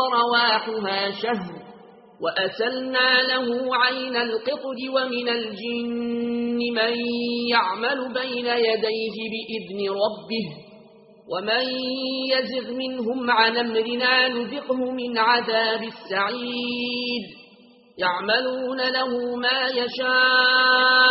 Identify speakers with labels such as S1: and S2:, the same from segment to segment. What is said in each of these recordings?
S1: ورواحها شهر وأسلنا له عين القطد ومن الجن من يعمل بين يديه بإذن ربه ومن يزغ منهم عن أمرنا نذقه من عذاب السعيد يعملون له ما يشاء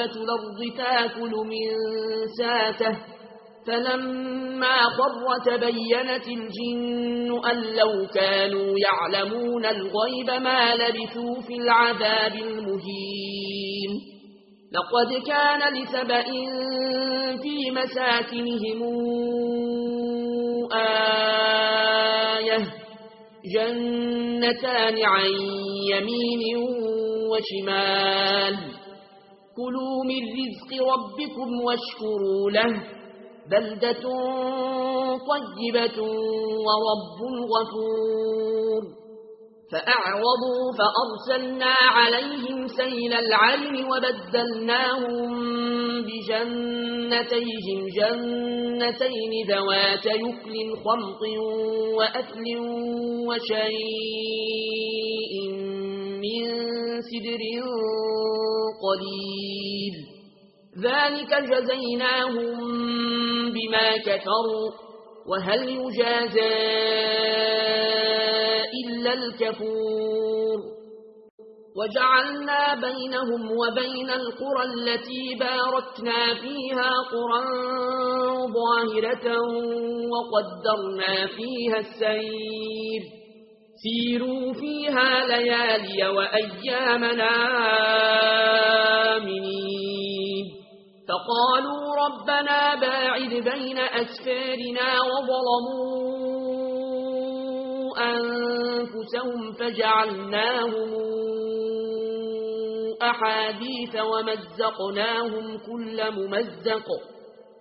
S1: دابة الأرض تأكل من ساته فلما قر تبينت الجن أن لو كانوا يعلمون الغيب ما لبثوا في العذاب المهين لقد كان لسبأ في مساكنهم آية جنتان عن يمين وشمال كلوا من رزق ربكم واشكروا له بلدة طيبة ورب غفور فأعرضوا فأرسلنا عليهم سيل العلم وبدلناهم بجنتيهم جنتين ذوات يكل خمط وأكل وشيء من سدر قليل ذلك جزيناهم بما كفروا وهل يجازى إلا الكفور وجعلنا بينهم وبين القرى التي باركنا فيها قرى ظاهرة وقدرنا فيها السير سيروا فيها ليالي وأيامنا آمنين. فقالوا ربنا باعد بين أسفارنا وظلموا أنفسهم فجعلناهم أحاديث ومزقناهم كل ممزق.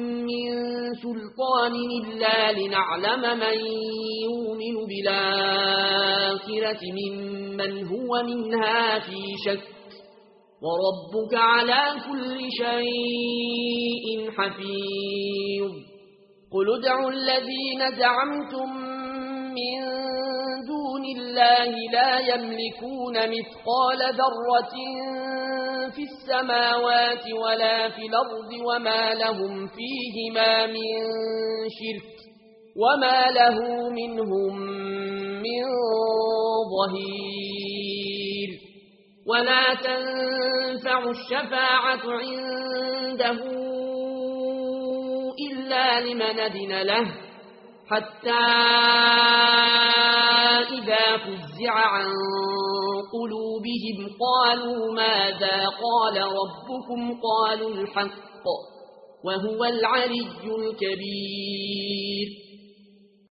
S1: مِنْ من سلطان إلا لنعلم من يؤمن بالآخرة ممن هو منها في شك. وربك على كل شيء حفير قل ادعوا الذين دعمتم من دون الله لا يملكون مثقال ذرة في السماوات ولا في الأرض وما لهم فيهما من شرك وما له منهم من ظهير ولا تنفع الشفاعة عنده إلا لمن دن له حتى وإذا فزع عن قلوبهم قالوا ماذا قال ربكم قالوا الحق وهو العلي الكبير